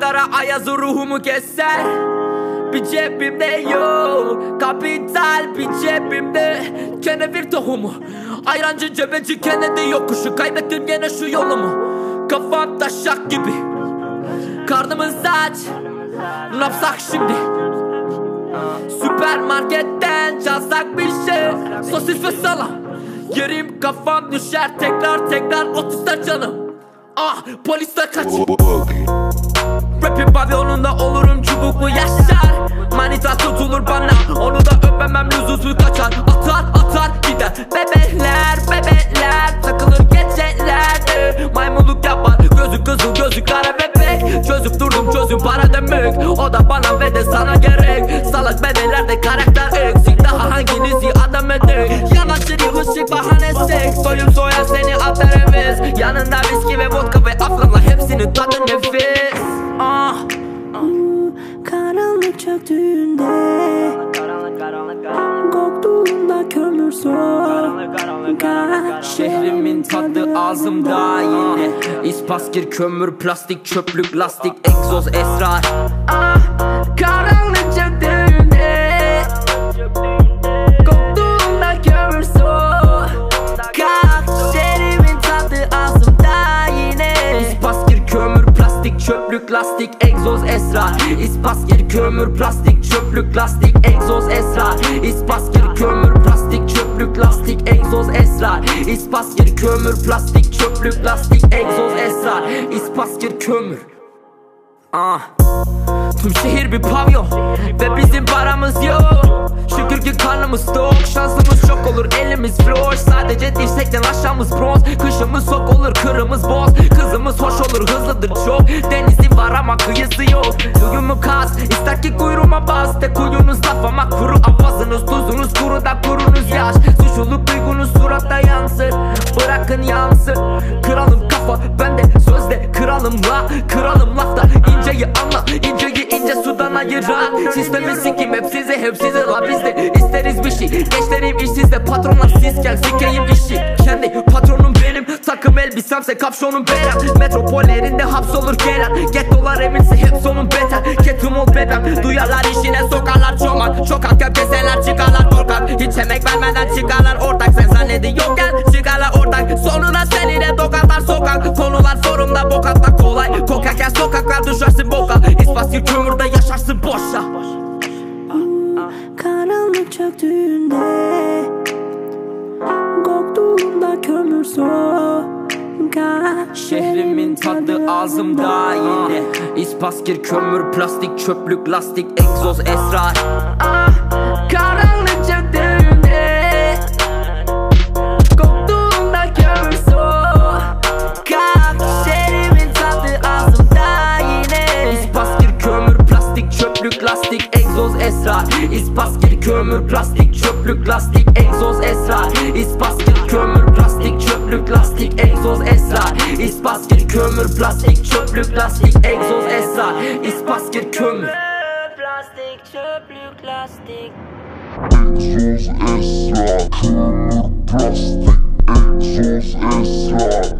Ankara ayazı ruhumu keser. Bir cebimde yok. Kapital bir cebimde. Kenevir tohumu. Ayrancı cebeci Kennedy yokuşu. Kaybettim gene şu yolumu. Kafam taşak gibi. Karnımın saç Napsak şimdi? Süpermarketten çalsak bir şey. Sosis ve salam. Yerim kafam düşer. Tekrar tekrar otuzda canım. Ah polisler kaç Pavyonunda olurum çubuklu yaşar. Manita tutulur bana. Onu da öpemem lüzumsuz kaçar. Atar atar gider. Bebeler bebeler Takılır geceler Maymunluk yapar. Gözü kızıl gözü kara bebek. Çözüp durdum çözüm para demek. O da bana ve de sana gerek. Salak bedelerde karakter eksik Daha hanginizi adam edek? Yanaşır yılışık bahane seks Soyum soyar seni atar heves Yanında viski ve vodka ve afganla Hepsinin tadı nefis. Ah çöktüğünde Koktuğunda kömür soğuk Şehrimin tadı ağzımda. yine. İspaskir, kömür, plastik, çöplük, lastik, egzoz, esrar. Ah, karanlık esrar İspaskir, kömür, plastik, çöplük, lastik, egzoz, esrar. İspaskir, kömür, plastik, çöplük, lastik, egzoz, esrar. İspaskir, kömür, plastik, çöplük, lastik, egzoz, esrar. İspaskir, kömür. Ah. Tüm şehir bir pavyon Ve bizim paramız yok. Şükür ki karnımız tok Şansımız çok olur elimiz floş Sadece dirsekten aşağımız bronz Kışımız sok olur kırımız boz. Kızımız hoş olur hızlıdır çok. Denizi var ama kıyısı yok Duyumu kas? İster ki kuyruğuma bas De kuyunuz laf ama kuru Avazınız tuzunuz kuru da kurunuz yaş. Suçluluk duygunuz suratta yansır Bırakın yansın Kralım kafa bende sözde kralım la Kralım lafta. İnceyi anla inceyi ince sudan ayıran Sistemi sikim hep size hep size la bizde isteriz bir şey. Gençlerim işsizde patronlar sizken sikeyim işi. Kendi patronum takım elbisemse kapşonum berem Metropollerinde hapsolur gelen Gettolar eminse hep sonun beter. Ketum ol bebem. Duyarlar işine sokarlar çomak. Çok hakkı keseler çıkarlar korkak. Hiç emek vermeden çıkarlar ortak. Sen zannediyorken çıkarlar ortak. Sonuna seninle dokarlar sokak. Konular sorumda bok atmak kolay. Kokarken sokaklar düşersin boka. İspaskir kömürde yaşarsın boşa. Karanlık çöktüğünde Şehrimin tadı ağzımda yine. İspaskir, kömür, plastik, çöplük, lastik, egzoz, esrar. Karanlık çöktüğünde Koktuğunda kömür soğuk Şehrimin tadı ağzımda yine. İspaskir, kömür, plastik, çöplük, lastik, egzoz, esrar. İspaskir, kömür, plastik, çöplük, lastik, egzoz, esrar. İspaskir, kömür, plastik, İspaskir, kömür, plastik, çöplük, lastik, egzoz, esrar İspaskir, kömür Plastik çöplük lastik Egzoz esrar, kömür, plastik Egzoz esrar, kömür